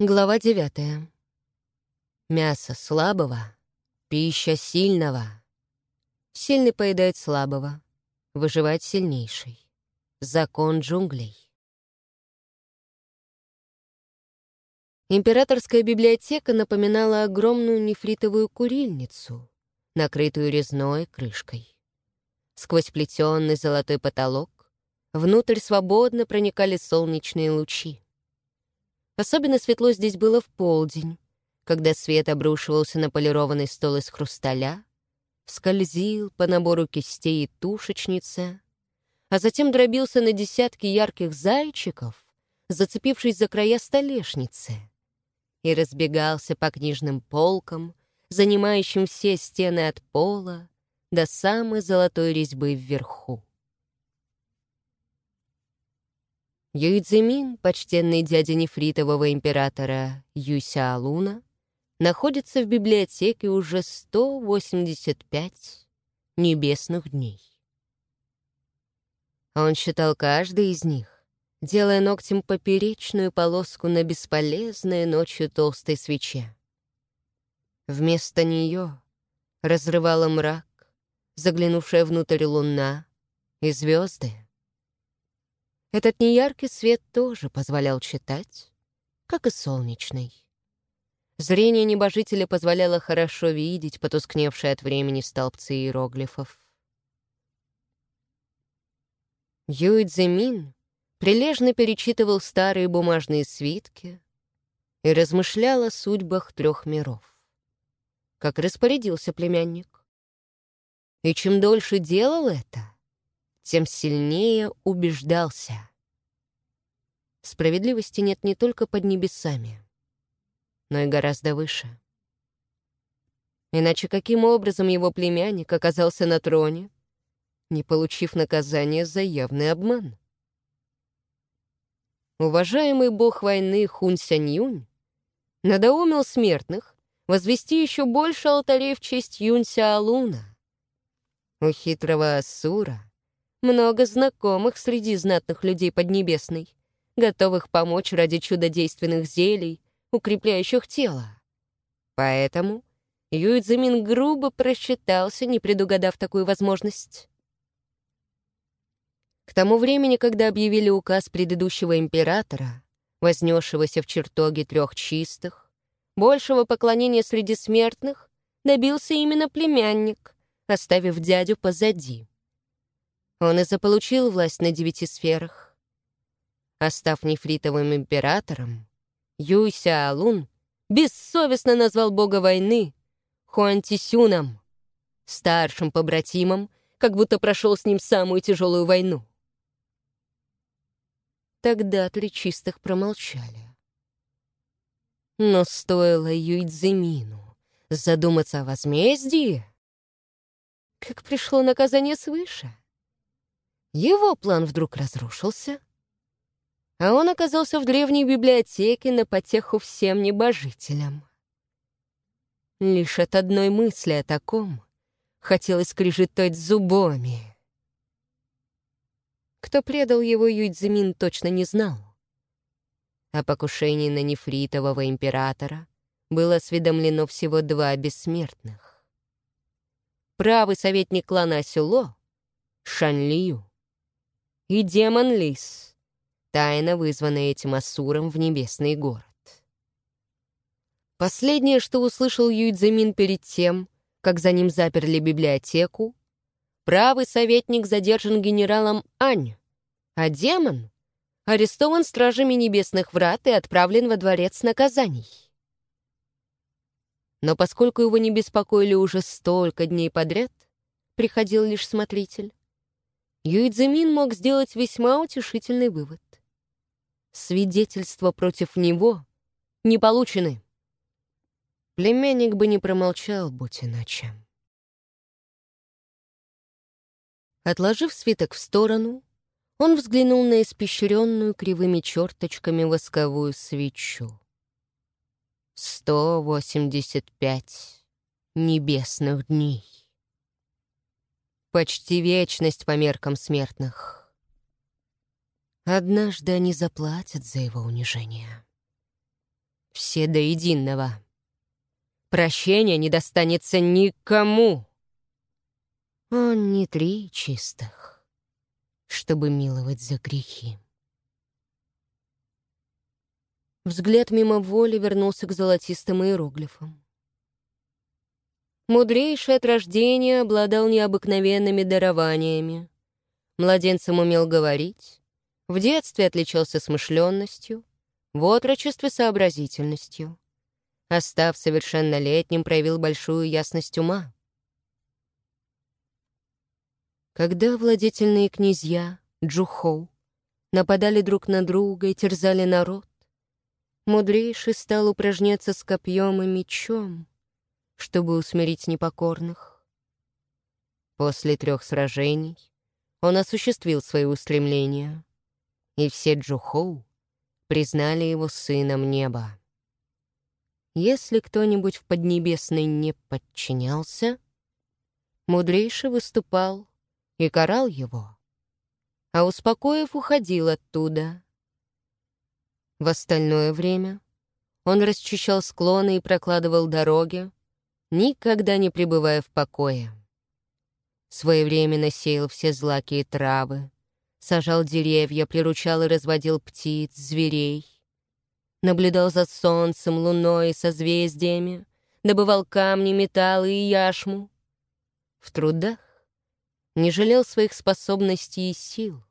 Глава девятая. Мясо слабого, пища сильного. Сильный поедает слабого, выживает сильнейший. Закон джунглей. Императорская библиотека напоминала огромную нефритовую курильницу, накрытую резной крышкой. Сквозь плетенный золотой потолок внутрь свободно проникали солнечные лучи. Особенно светло здесь было в полдень, когда свет обрушивался на полированный стол из хрусталя, скользил по набору кистей и тушечницы, а затем дробился на десятки ярких зайчиков, зацепившись за края столешницы, и разбегался по книжным полкам, занимающим все стены от пола до самой золотой резьбы вверху. Юйцзимин, почтенный дядя нефритового императора Юся Алуна, находится в библиотеке уже 185 небесных дней. Он считал каждый из них, делая ногтем поперечную полоску на бесполезной ночью толстой свече. Вместо нее разрывала мрак, заглянувшая внутрь луна и звезды. Этот неяркий свет тоже позволял читать, как и солнечный. Зрение небожителя позволяло хорошо видеть потускневшие от времени столбцы иероглифов. Юйцземин прилежно перечитывал старые бумажные свитки и размышлял о судьбах трех миров. Как распорядился племянник. И чем дольше делал это, тем сильнее убеждался. Справедливости нет не только под небесами, но и гораздо выше. Иначе каким образом его племянник оказался на троне, не получив наказания за явный обман? Уважаемый бог войны Хун Сянь Юнь надоумил смертных возвести еще больше алтарей в честь Юнься Алуна. У хитрого Асура много знакомых среди знатных людей Поднебесной, готовых помочь ради чудодейственных зелий, укрепляющих тело. Поэтому Юйцзимин грубо просчитался, не предугадав такую возможность. К тому времени, когда объявили указ предыдущего императора, вознесшегося в чертоге трех чистых, большего поклонения среди смертных добился именно племянник, оставив дядю позади. Он и заполучил власть на девяти сферах. А нефритовым императором, Юйся Алун бессовестно назвал бога войны Хуантисюном, старшим побратимом, как будто прошел с ним самую тяжелую войну. Тогда три чистых промолчали. Но стоило Юйцзимину задуматься о возмездии, как пришло наказание свыше. Его план вдруг разрушился, а он оказался в древней библиотеке на потеху всем небожителям. Лишь от одной мысли о таком хотелось скрежетать зубами. Кто предал его Юйцзимин, точно не знал. О покушении на нефритового императора было осведомлено всего два бессмертных. Правый советник клана Сюло — Шанлию и демон Лис, тайно вызванный этим Асуром в небесный город. Последнее, что услышал Юйцземин перед тем, как за ним заперли библиотеку, правый советник задержан генералом Ань, а демон арестован стражами небесных врат и отправлен во дворец наказаний. Но поскольку его не беспокоили уже столько дней подряд, приходил лишь смотритель, Юйцземин мог сделать весьма утешительный вывод. Свидетельства против него не получены. Племянник бы не промолчал, будь иначе. Отложив свиток в сторону, он взглянул на испещренную кривыми черточками восковую свечу. Сто восемьдесят пять небесных дней. Почти вечность по меркам смертных. Однажды они заплатят за его унижение. Все до единого. Прощения не достанется никому. Он не три чистых, чтобы миловать за грехи. Взгляд мимо воли вернулся к золотистым иероглифам. Мудрейший от рождения обладал необыкновенными дарованиями. Младенцем умел говорить, в детстве отличался смышленностью, в отрочестве — сообразительностью. А став совершеннолетним, проявил большую ясность ума. Когда владетельные князья, Джухоу, нападали друг на друга и терзали народ, мудрейший стал упражняться с копьем и мечом, чтобы усмирить непокорных. После трех сражений он осуществил свои устремления, и все Джухоу признали его сыном неба. Если кто-нибудь в Поднебесной не подчинялся, мудрейший выступал и карал его, а успокоив, уходил оттуда. В остальное время он расчищал склоны и прокладывал дороги, никогда не пребывая в покое. Своевременно сеял все злаки и травы, сажал деревья, приручал и разводил птиц, зверей, наблюдал за солнцем, луной и созвездиями, добывал камни, металлы и яшму. В трудах не жалел своих способностей и сил,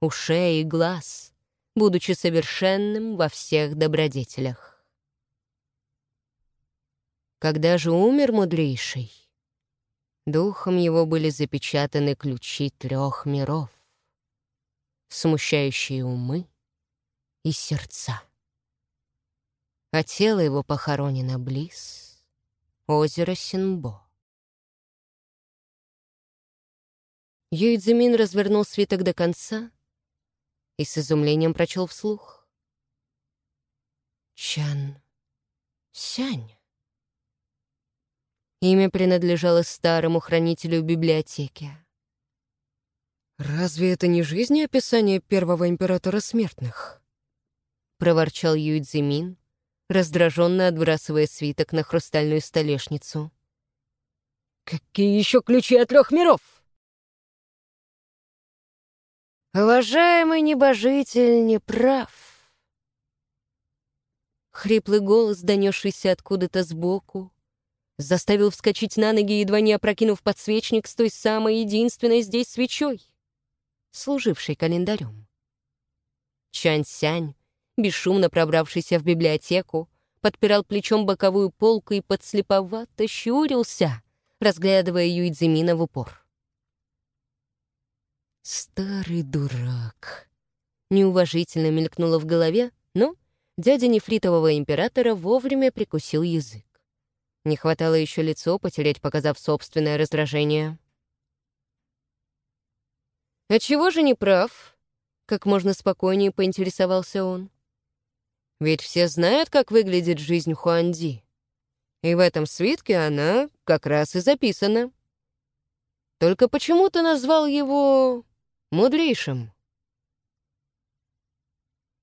ушей и глаз, будучи совершенным во всех добродетелях. Когда же умер мудрейший, духом его были запечатаны ключи трех миров, смущающие умы и сердца. А тело его похоронено близ озера Синбо. Юйцзимин развернул свиток до конца и с изумлением прочел вслух. Чан Сянь. Имя принадлежало старому хранителю библиотеки. «Разве это не жизнеописание первого императора смертных?» — проворчал Юйцзимин, раздраженно отбрасывая свиток на хрустальную столешницу. «Какие еще ключи от трех миров?» «Уважаемый небожитель не прав». Хриплый голос, донесшийся откуда-то сбоку, заставил вскочить на ноги, едва не опрокинув подсвечник с той самой единственной здесь свечой, служившей календарем. Чань-сянь, бесшумно пробравшийся в библиотеку, подпирал плечом боковую полку и подслеповато щурился, разглядывая Юидзимина в упор. «Старый дурак!» Неуважительно мелькнуло в голове, но дядя нефритового императора вовремя прикусил язык. Не хватало еще лицо потерять, показав собственное раздражение. «А чего же не прав?» — как можно спокойнее поинтересовался он. «Ведь все знают, как выглядит жизнь Хуанди. И в этом свитке она как раз и записана. Только почему ты назвал его мудрейшим.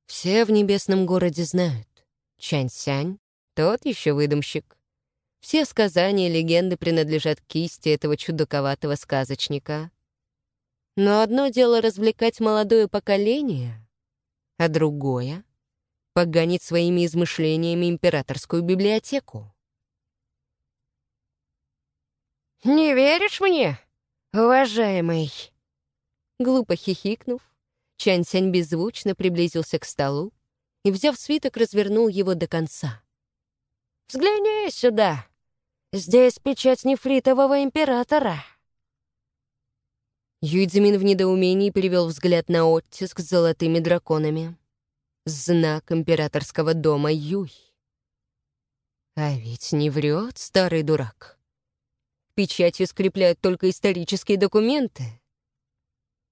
Все в небесном городе знают. Чань-сянь — тот еще выдумщик. Все сказания и легенды принадлежат кисти этого чудаковатого сказочника. Но одно дело развлекать молодое поколение, а другое — погонить своими измышлениями императорскую библиотеку. «Не веришь мне, уважаемый?» Глупо хихикнув, Чань-Сянь беззвучно приблизился к столу и, взяв свиток, развернул его до конца. «Взгляни сюда! Здесь печать нефритового императора!» Юйцзимин в недоумении перевел взгляд на оттиск с золотыми драконами. Знак императорского дома Юй. А ведь не врет старый дурак. Печатью скрепляют только исторические документы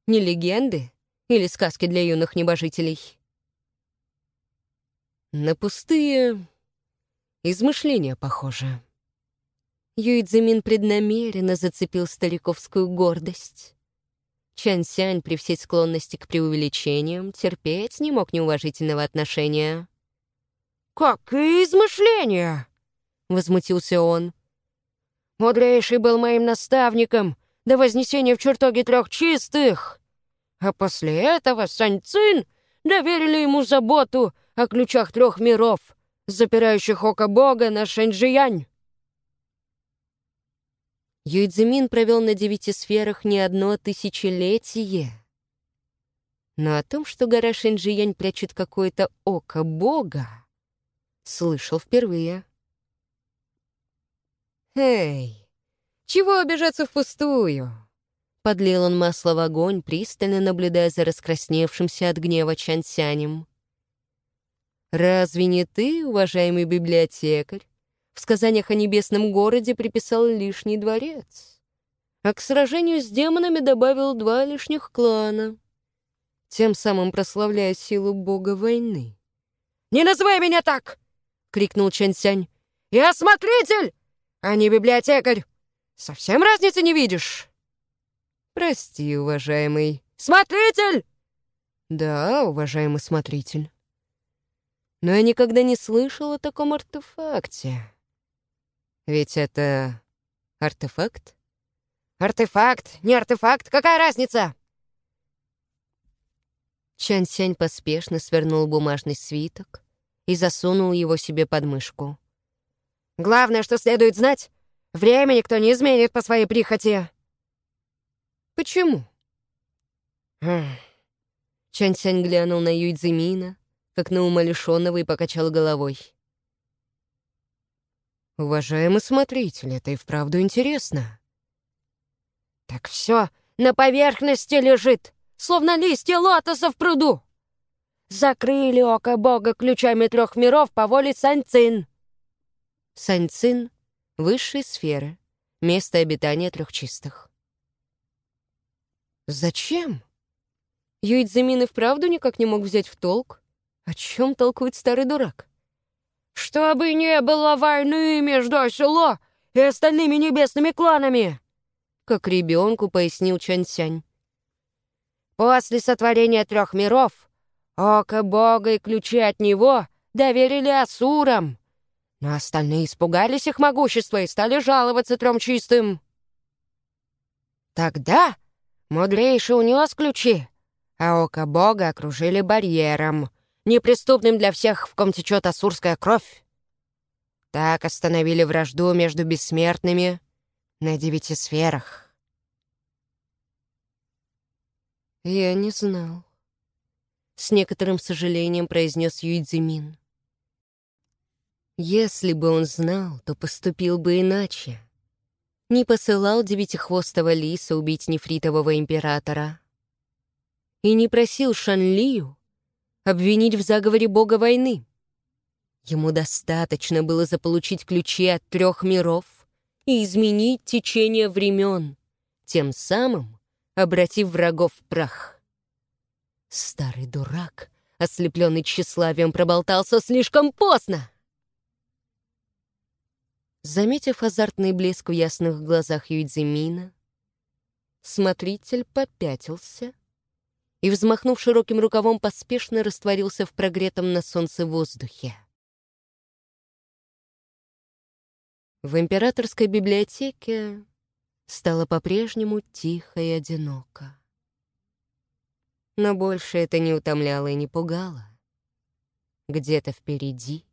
не легенды или сказки для юных небожителей. На пустые измышления похоже. Юидзимин преднамеренно зацепил стариковскую гордость. Чансянь при всей склонности к преувеличениям терпеть не мог неуважительного отношения. «Какие измышления!» — возмутился он. «Мудрейший был моим наставником до вознесения в чертоге трех чистых, а после этого Саньцин доверили ему заботу о ключах трех миров, запирающих око Бога на Шэньчжиянь». Юйцзимин провел на девяти сферах не одно тысячелетие. Но о том, что гора Шэньчжиянь прячет какое-то око Бога, слышал впервые. «Эй, чего обижаться впустую?» Подлил он масло в огонь, пристально наблюдая за раскрасневшимся от гнева Чансянем. «Разве не ты, уважаемый библиотекарь, в сказаниях о небесном городе приписал лишний дворец, а к сражению с демонами добавил два лишних клана, тем самым прославляя силу бога войны?» «Не называй меня так!» — крикнул Чансянь. «Я смотритель, а не библиотекарь! Совсем разницы не видишь?» «Прости, уважаемый». «Смотритель!» «Да, уважаемый смотритель. Но я никогда не слышал о таком артефакте. Ведь это артефакт?» «Артефакт, не артефакт, какая разница?» Чан Сянь поспешно свернул бумажный свиток и засунул его себе под мышку. «Главное, что следует знать, время никто не изменит по своей прихоти». «Почему?» Чан Сянь глянул на Юйцзимина, как на умалишенного, и покачал головой. «Уважаемый смотритель, это и вправду интересно». «Так все на поверхности лежит, словно листья лотоса в пруду. Закрыли око бога ключами трех миров по воле Саньцин». Саньцин — высшие сферы, место обитания трех чистых. Зачем? Юйцзимин и вправду никак не мог взять в толк, о чем толкует старый дурак. «Чтобы не было войны между Осело и остальными небесными кланами!» Как ребенку пояснил Чансянь. «После сотворения трех миров Око Бога и ключи от него доверили Асурам, но остальные испугались их могущества и стали жаловаться трем чистым. Тогда Мудрейший унес ключи, а око бога окружили барьером, неприступным для всех, в ком течет асурская кровь. Так остановили вражду между бессмертными на девяти сферах. «Я не знал», — с некоторым сожалением произнес Юйцзимин. «Если бы он знал, то поступил бы иначе» не посылал девятихвостого лиса убить нефритового императора и не просил Шанлию обвинить в заговоре бога войны. Ему достаточно было заполучить ключи от трех миров и изменить течение времен, тем самым обратив врагов в прах. Старый дурак, ослепленный тщеславием, проболтался слишком поздно. Заметив азартный блеск в ясных глазах Юйцзимина, смотритель попятился и, взмахнув широким рукавом, поспешно растворился в прогретом на солнце воздухе. В императорской библиотеке стало по-прежнему тихо и одиноко. Но больше это не утомляло и не пугало. Где-то впереди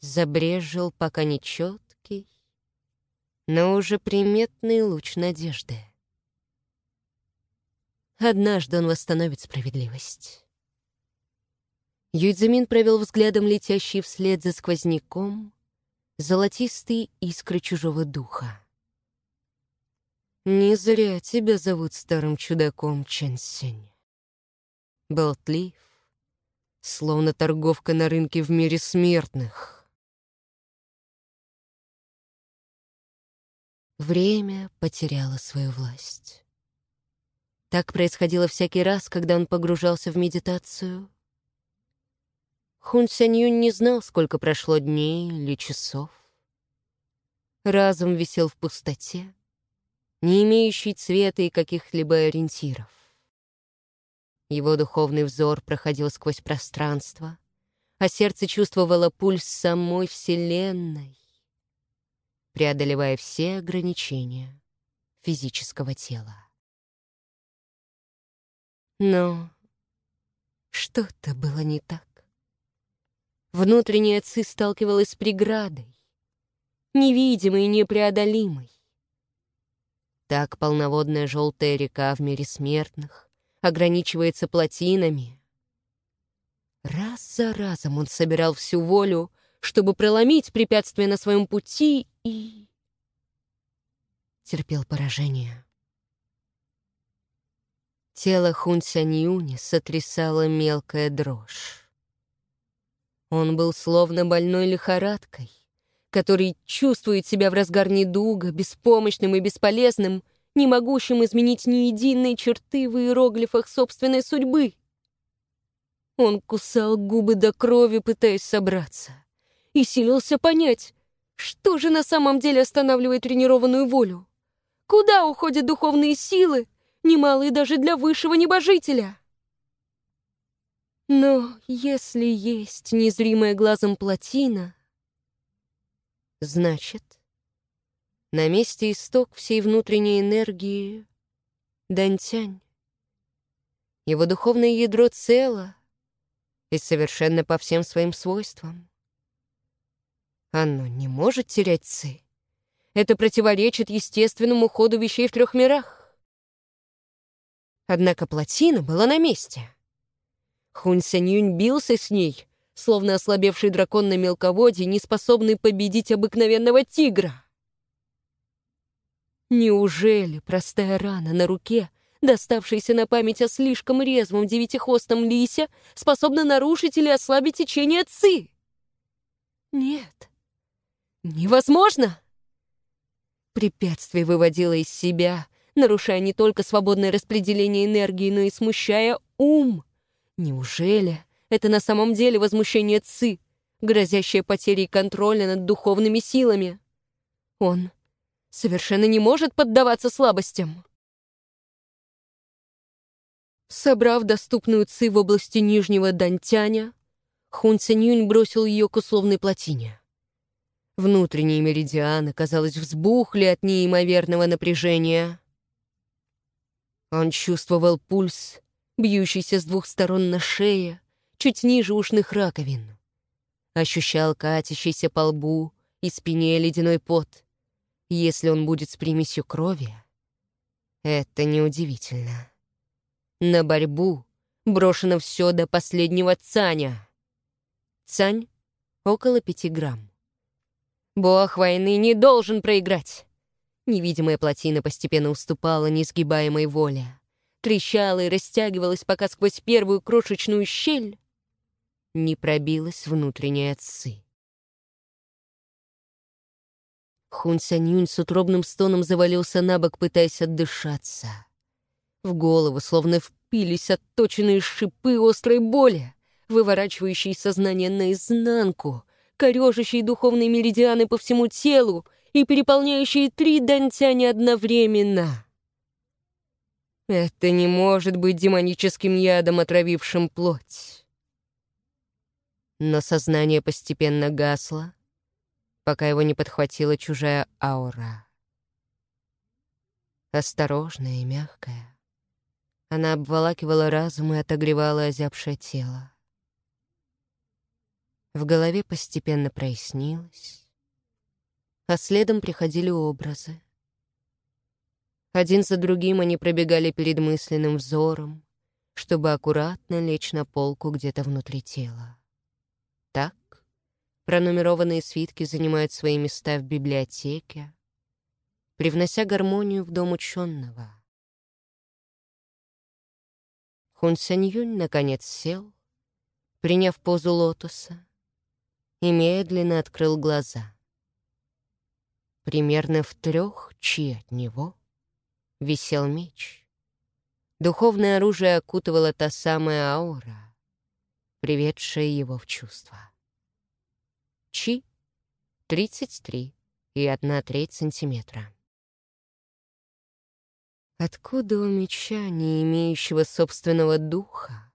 забрежил пока нечет но уже приметный луч надежды. Однажды он восстановит справедливость. Юйцзимин провел взглядом летящий вслед за сквозняком золотистые искры чужого духа. «Не зря тебя зовут старым чудаком, Чэнсень. Болтлив, словно торговка на рынке в мире смертных». Время потеряло свою власть. Так происходило всякий раз, когда он погружался в медитацию. Хун Сянь Юнь не знал, сколько прошло дней или часов. Разум висел в пустоте, не имеющий цвета и каких-либо ориентиров. Его духовный взор проходил сквозь пространство, а сердце чувствовало пульс самой Вселенной, преодолевая все ограничения физического тела. Но что-то было не так. Внутренняя ци сталкивалась с преградой, невидимой и непреодолимой. Так полноводная желтая река в мире смертных ограничивается плотинами. Раз за разом он собирал всю волю, чтобы проломить препятствия на своем пути и... терпел поражение. Тело Хун Сяньюни сотрясала мелкая дрожь. Он был словно больной лихорадкой, который чувствует себя в разгар недуга, беспомощным и бесполезным, не могущим изменить ни единой черты в иероглифах собственной судьбы. Он кусал губы до крови, пытаясь собраться, и силился понять, что же на самом деле останавливает тренированную волю. Куда уходят духовные силы, немалые даже для высшего небожителя? Но если есть незримая глазом плотина, значит, на месте исток всей внутренней энергии — Дантянь. Его духовное ядро цело и совершенно по всем своим свойствам. Оно не может терять ци. Это противоречит естественному ходу вещей в трех мирах. Однако плотина была на месте. Хун Сянь бился с ней, словно ослабевший дракон на мелководье, не способный победить обыкновенного тигра. Неужели простая рана на руке, доставшаяся на память о слишком резвом девятихвостом лисе, способна нарушить или ослабить течение ци? Нет. Невозможно! Препятствие выводило из себя, нарушая не только свободное распределение энергии, но и смущая ум. Неужели это на самом деле возмущение Ци, грозящее потерей контроля над духовными силами? Он совершенно не может поддаваться слабостям. Собрав доступную Ци в области Нижнего Дантяня, Хун Цинюнь бросил ее к условной плотине. Внутренние меридианы, казалось, взбухли от неимоверного напряжения. Он чувствовал пульс бьющийся с двух сторон на шее, чуть ниже ушных раковин. Ощущал катящийся по лбу и спине ледяной пот. Если он будет с примесью крови, это неудивительно. На борьбу брошено все до последнего цаня. Цань — около пяти грамм. Бог войны не должен проиграть. Невидимая плотина постепенно уступала несгибаемой воле трещала и растягивалась, пока сквозь первую крошечную щель не пробилась внутренняя ци. Хун Сянюнь с утробным стоном завалился на бок, пытаясь отдышаться. В голову словно впились отточенные шипы острой боли, выворачивающие сознание наизнанку, корежащие духовные меридианы по всему телу и переполняющие три дантяня одновременно. Это не может быть демоническим ядом, отравившим плоть. Но сознание постепенно гасло, пока его не подхватила чужая аура. Осторожная и мягкая, она обволакивала разум и отогревала озябшее тело. В голове постепенно прояснилось, а следом приходили образы. Один за другим они пробегали перед мысленным взором, чтобы аккуратно лечь на полку где-то внутри тела. Так пронумерованные свитки занимают свои места в библиотеке, привнося гармонию в дом ученого. Хун Сянь наконец сел, приняв позу лотоса, и медленно открыл глаза. Примерно в трех чи от него — висел меч. Духовное оружие окутывала та самая аура, приведшая его в чувство. Чи — 33 и 1 треть сантиметра. Откуда у меча, не имеющего собственного духа,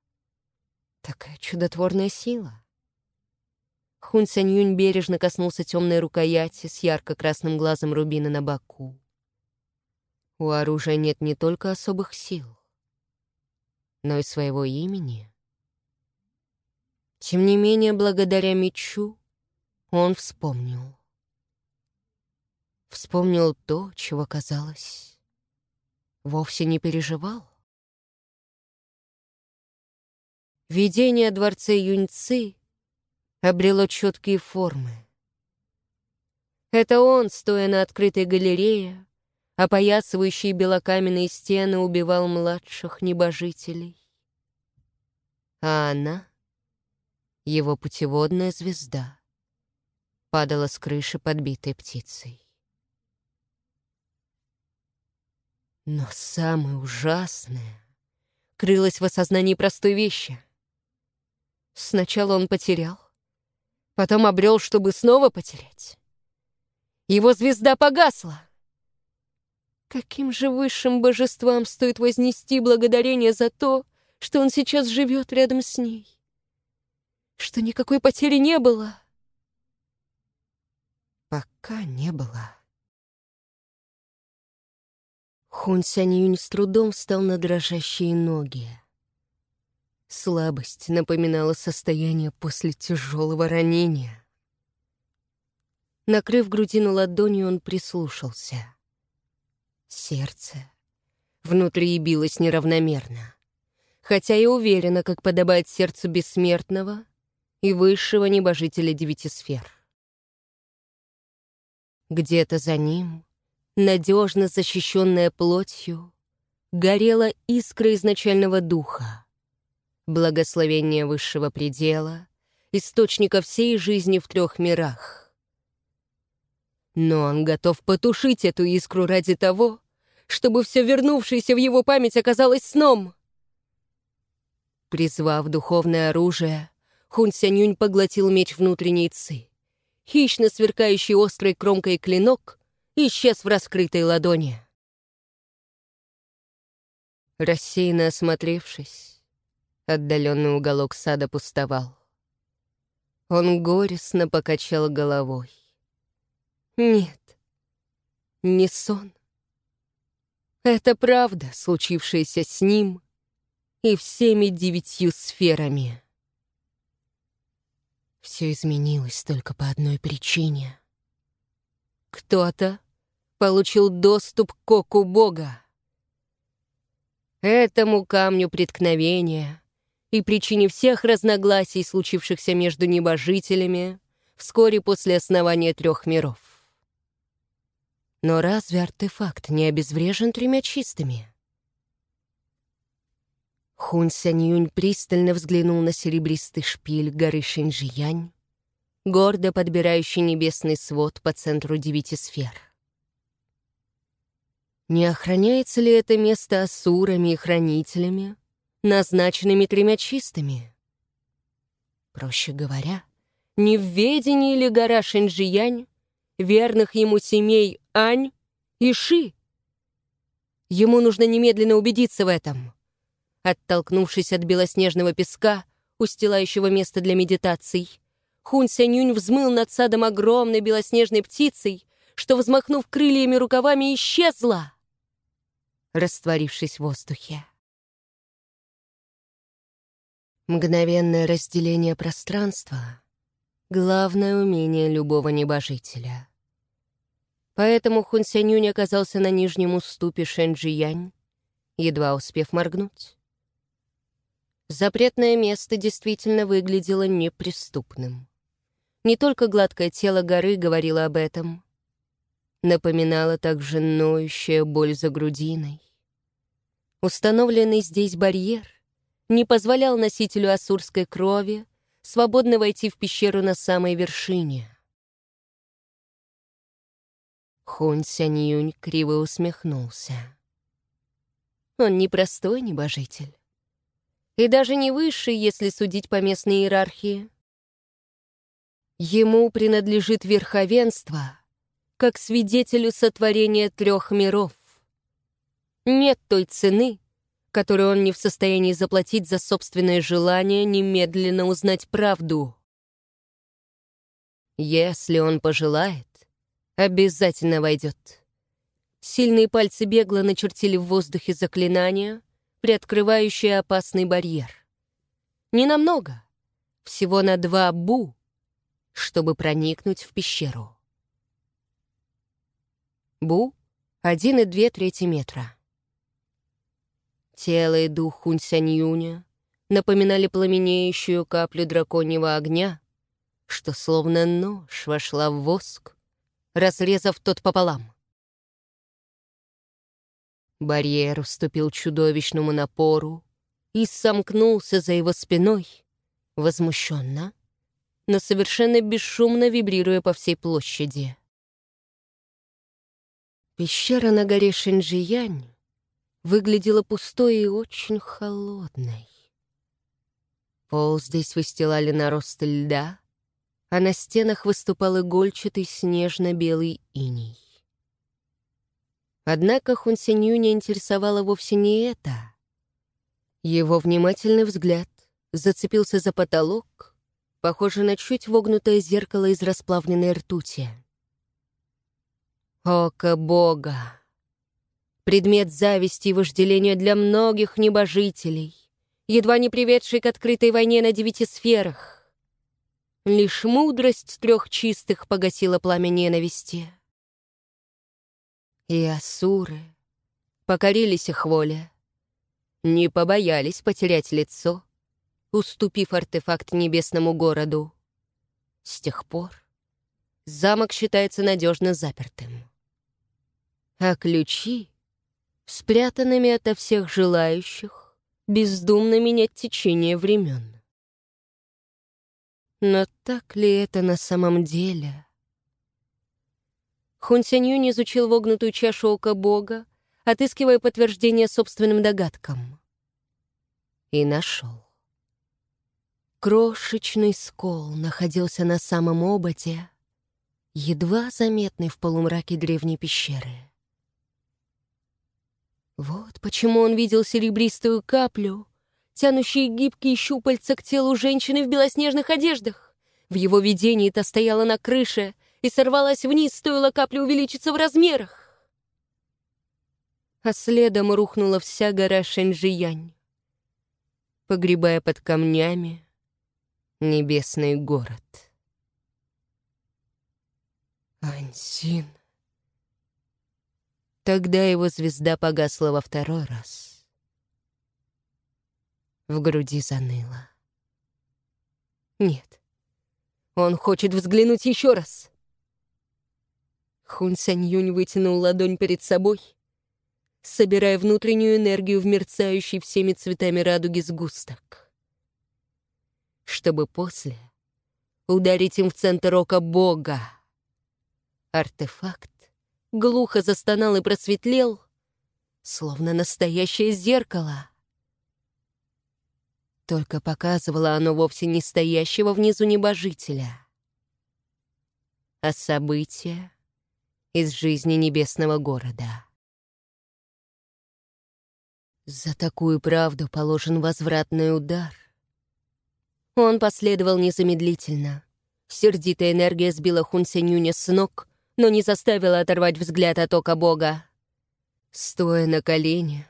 такая чудотворная сила? Хун Сянь Юнь бережно коснулся темной рукояти с ярко-красным глазом рубина на боку. У оружия нет не только особых сил, но и своего имени. Тем не менее, благодаря мечу он вспомнил. Вспомнил то, чего, казалось, вовсе не переживал. Видение дворце Юньцы обрело четкие формы. Это он, стоя на открытой галерее, опоясывающие белокаменные стены, убивал младших небожителей. А она, его путеводная звезда, падала с крыши подбитой птицей. Но самое ужасное крылось в осознании простой вещи. Сначала он потерял, потом обрел, чтобы снова потерять. Его звезда погасла. Каким же высшим божествам стоит вознести благодарение за то, что он сейчас живет рядом с ней? Что никакой потери не было? Пока не было. Хун Сянь Юнь с трудом встал на дрожащие ноги. Слабость напоминала состояние после тяжелого ранения. Накрыв грудину ладонью, он прислушался. Сердце внутри билось неравномерно, хотя и уверенно, как подобает сердцу бессмертного и высшего небожителя девяти сфер. Где-то за ним, надежно защищенная плотью, горела искра изначального духа, благословение высшего предела, источника всей жизни в трех мирах. Но он готов потушить эту искру ради того, чтобы все вернувшееся в его память оказалось сном. Призвав духовное оружие, Хун Сянюнь поглотил меч внутренней ци хищно сверкающий острой кромкой клинок исчез в раскрытой ладони. Рассеянно осмотревшись, отдаленный уголок сада пустовал. Он горестно покачал головой. Нет, не сон. Это правда, случившаяся с ним и всеми девятью сферами. Все изменилось только по одной причине. Кто-то получил доступ к оку Бога. Этому камню преткновения и причине всех разногласий, случившихся между небожителями вскоре после основания трех миров. Но разве артефакт не обезврежен тремя чистыми? Хун Сянь пристально взглянул на серебристый шпиль горы Шинжиянь, гордо подбирающий небесный свод по центру девяти сфер. Не охраняется ли это место асурами и хранителями, назначенными тремя чистыми? Проще говоря, не в ведении ли гора Шинжиянь, верных ему семей Ань и Ши? Ему нужно немедленно убедиться в этом — Оттолкнувшись от белоснежного песка, устилающего место для медитаций, Хун Сянюнь взмыл над садом огромной белоснежной птицей, что, взмахнув крыльями рукавами, исчезла, растворившись в воздухе. Мгновенное разделение пространства — главное умение любого небожителя. Поэтому Хун Сянюнь оказался на нижнем уступе Шэньчжиянь, едва успев моргнуть. Запретное место действительно выглядело неприступным. Не только гладкое тело горы говорило об этом. Напоминала также ноющая боль за грудиной. Установленный здесь барьер не позволял носителю асурской крови свободно войти в пещеру на самой вершине. Хун Сянь криво усмехнулся. Он непростой небожитель и даже не высший, если судить по местной иерархии. Ему принадлежит верховенство, как свидетелю сотворения трех миров. Нет той цены, которую он не в состоянии заплатить за собственное желание немедленно узнать правду. Если он пожелает, обязательно войдет. Сильные пальцы бегло начертили в воздухе заклинание, приоткрывающее опасный барьер. Ненамного, всего на два бу, чтобы проникнуть в пещеру. Бу — один и две трети метра. Тело и дух Хунь Юня напоминали пламенеющую каплю драконьего огня, что словно нож вошла в воск, разрезав тот пополам. Барьер уступил чудовищному напору и сомкнулся за его спиной, возмущенно, но совершенно бесшумно вибрируя по всей площади. Пещера на горе Шинджиянь выглядела пустой и очень холодной. Пол здесь выстилали наросты льда, а на стенах выступал игольчатый снежно-белый иней. Однако Хунсенью не интересовало вовсе не это. Его внимательный взгляд зацепился за потолок, похожий на чуть вогнутое зеркало из расплавленной ртути. Око Бога! Предмет зависти и вожделения для многих небожителей, едва не приведший к открытой войне на девяти сферах. Лишь мудрость трех чистых погасила пламя ненависти. И асуры покорились их воле, не побоялись потерять лицо, уступив артефакт небесному городу. С тех пор замок считается надежно запертым. А ключи, спрятанными ото всех желающих, бездумно менять течение времен. Но так ли это на самом деле? Хун Сянь изучил вогнутую чашу ока Бога, отыскивая подтверждение собственным догадкам. И нашел. Крошечный скол находился на самом оботе, едва заметный в полумраке древней пещеры. Вот почему он видел серебристую каплю, тянущие гибкие щупальца к телу женщины в белоснежных одеждах. В его видении та стояла на крыше и сорвалась вниз, стоило капле увеличиться в размерах. А следом рухнула вся гора Шэньжиянь, погребая под камнями небесный город. Ансин. Тогда его звезда погасла во второй раз. В груди заныло. Нет. Он хочет взглянуть еще раз. Хун Сянь Юнь вытянул ладонь перед собой, собирая внутреннюю энергию в мерцающий всеми цветами радуги сгусток. Чтобы после ударить им в центр ока Бога. Артефакт глухо застонал и просветлел, словно настоящее зеркало. Только показывало оно вовсе не стоящего внизу небожителя, а события из жизни небесного города. За такую правду положен возвратный удар. Он последовал незамедлительно. Сердитая энергия сбила Хун Сенюня с ног, но не заставила оторвать взгляд от ока Бога. Стоя на колени,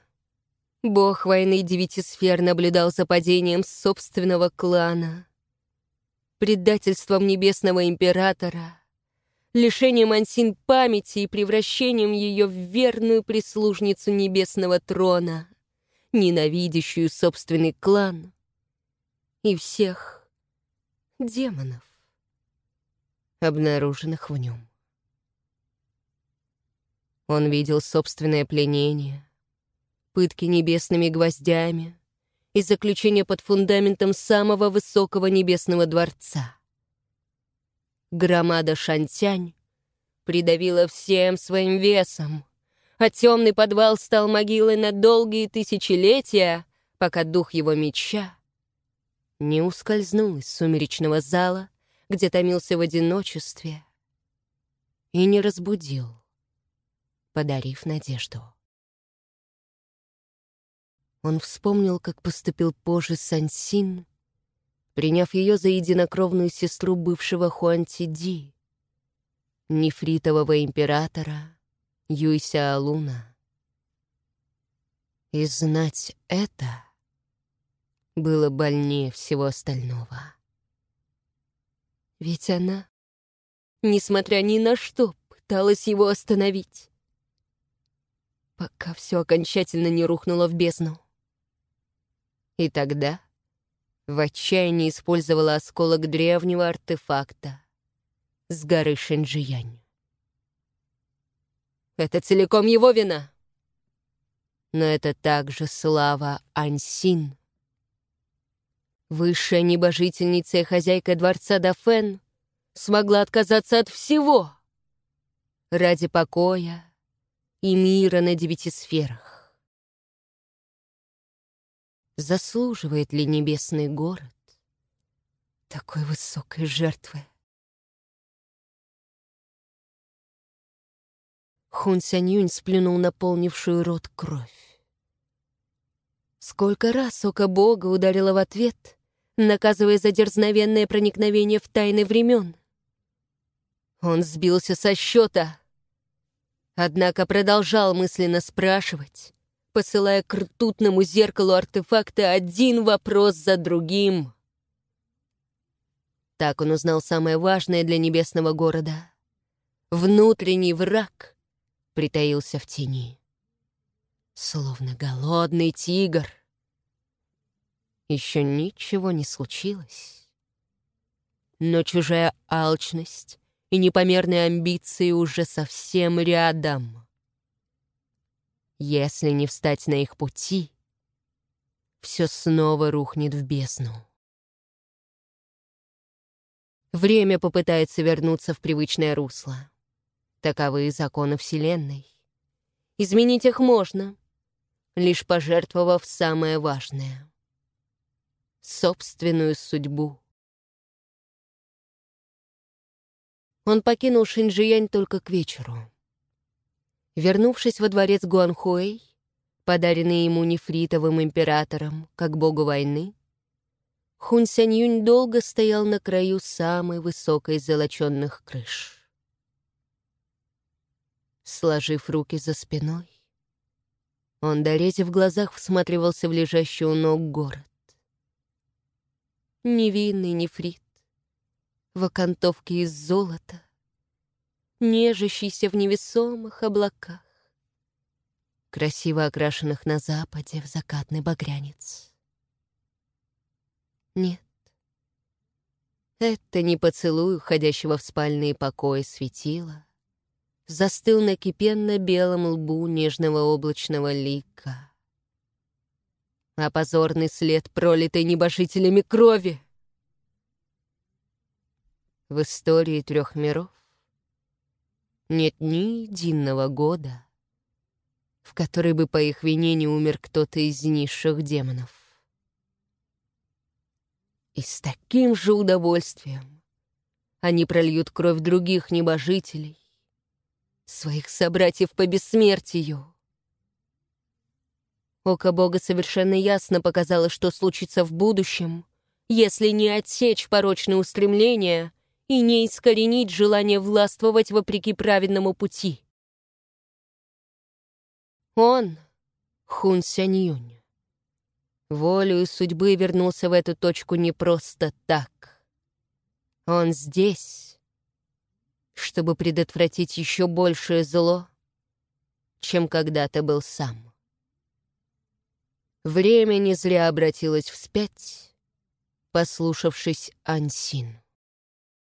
Бог войны девяти сфер наблюдал за падением собственного клана, предательством небесного императора, лишением Ансин памяти и превращением ее в верную прислужницу небесного трона, ненавидящую собственный клан и всех демонов, обнаруженных в нем. Он видел собственное пленение — пытки небесными гвоздями и заключение под фундаментом самого высокого небесного дворца. Громада Шантянь придавила всем своим весом, а темный подвал стал могилой на долгие тысячелетия, пока дух его меча не ускользнул из сумеречного зала, где томился в одиночестве, и не разбудил, подарив надежду. Он вспомнил, как поступил позже Сансин, приняв ее за единокровную сестру бывшего Хуантиди, нефритового императора Юйся Алуна. И знать это было больнее всего остального. Ведь она, несмотря ни на что, пыталась его остановить, пока все окончательно не рухнуло в бездну. И тогда в отчаянии использовала осколок древнего артефакта с горы Шенджиянь. Это целиком его вина. Но это также слава Ансин. Высшая небожительница и хозяйка дворца Дафен смогла отказаться от всего ради покоя и мира на девяти сферах. Заслуживает ли небесный город такой высокой жертвы? Хун Сянь сплюнул наполнившую рот кровь. Сколько раз око Бога ударило в ответ, наказывая за дерзновенное проникновение в тайны времен. Он сбился со счета, однако продолжал мысленно спрашивать, посылая к ртутному зеркалу артефакта один вопрос за другим. Так он узнал самое важное для небесного города. Внутренний враг притаился в тени. Словно голодный тигр. Еще ничего не случилось. Но чужая алчность и непомерные амбиции уже совсем рядом. Если не встать на их пути, все снова рухнет в бездну. Время попытается вернуться в привычное русло. Таковы законы Вселенной. Изменить их можно, лишь пожертвовав самое важное — собственную судьбу. Он покинул Шинджиянь только к вечеру. Вернувшись во дворец Гуанхуэй, подаренный ему нефритовым императором, как богу войны, Хун Сянь долго стоял на краю самой высокой из золоченных крыш сложив руки за спиной. Он, дорезив в глазах, всматривался в лежащий у ног город. Невинный нефрит, в окантовке из золота, нежащийся в невесомых облаках, красиво окрашенных на западе в закатный багрянец. Нет, это не поцелуй уходящего в спальные покои светила, застыл на кипенно-белом лбу нежного облачного лика. А позорный след, пролитый небожителями крови. В истории трех миров нет ни единого года, в который бы по их вине не умер кто-то из низших демонов. И с таким же удовольствием они прольют кровь других небожителей, своих собратьев по бессмертию. Око Бога совершенно ясно показало, что случится в будущем, если не отсечь порочные устремления и не искоренить желание властвовать вопреки праведному пути. Он, Хун Сянь волею судьбы вернулся в эту точку не просто так. Он здесь, чтобы предотвратить еще большее зло, чем когда-то был сам. Время не зря обратилось вспять, послушавшись Ансин.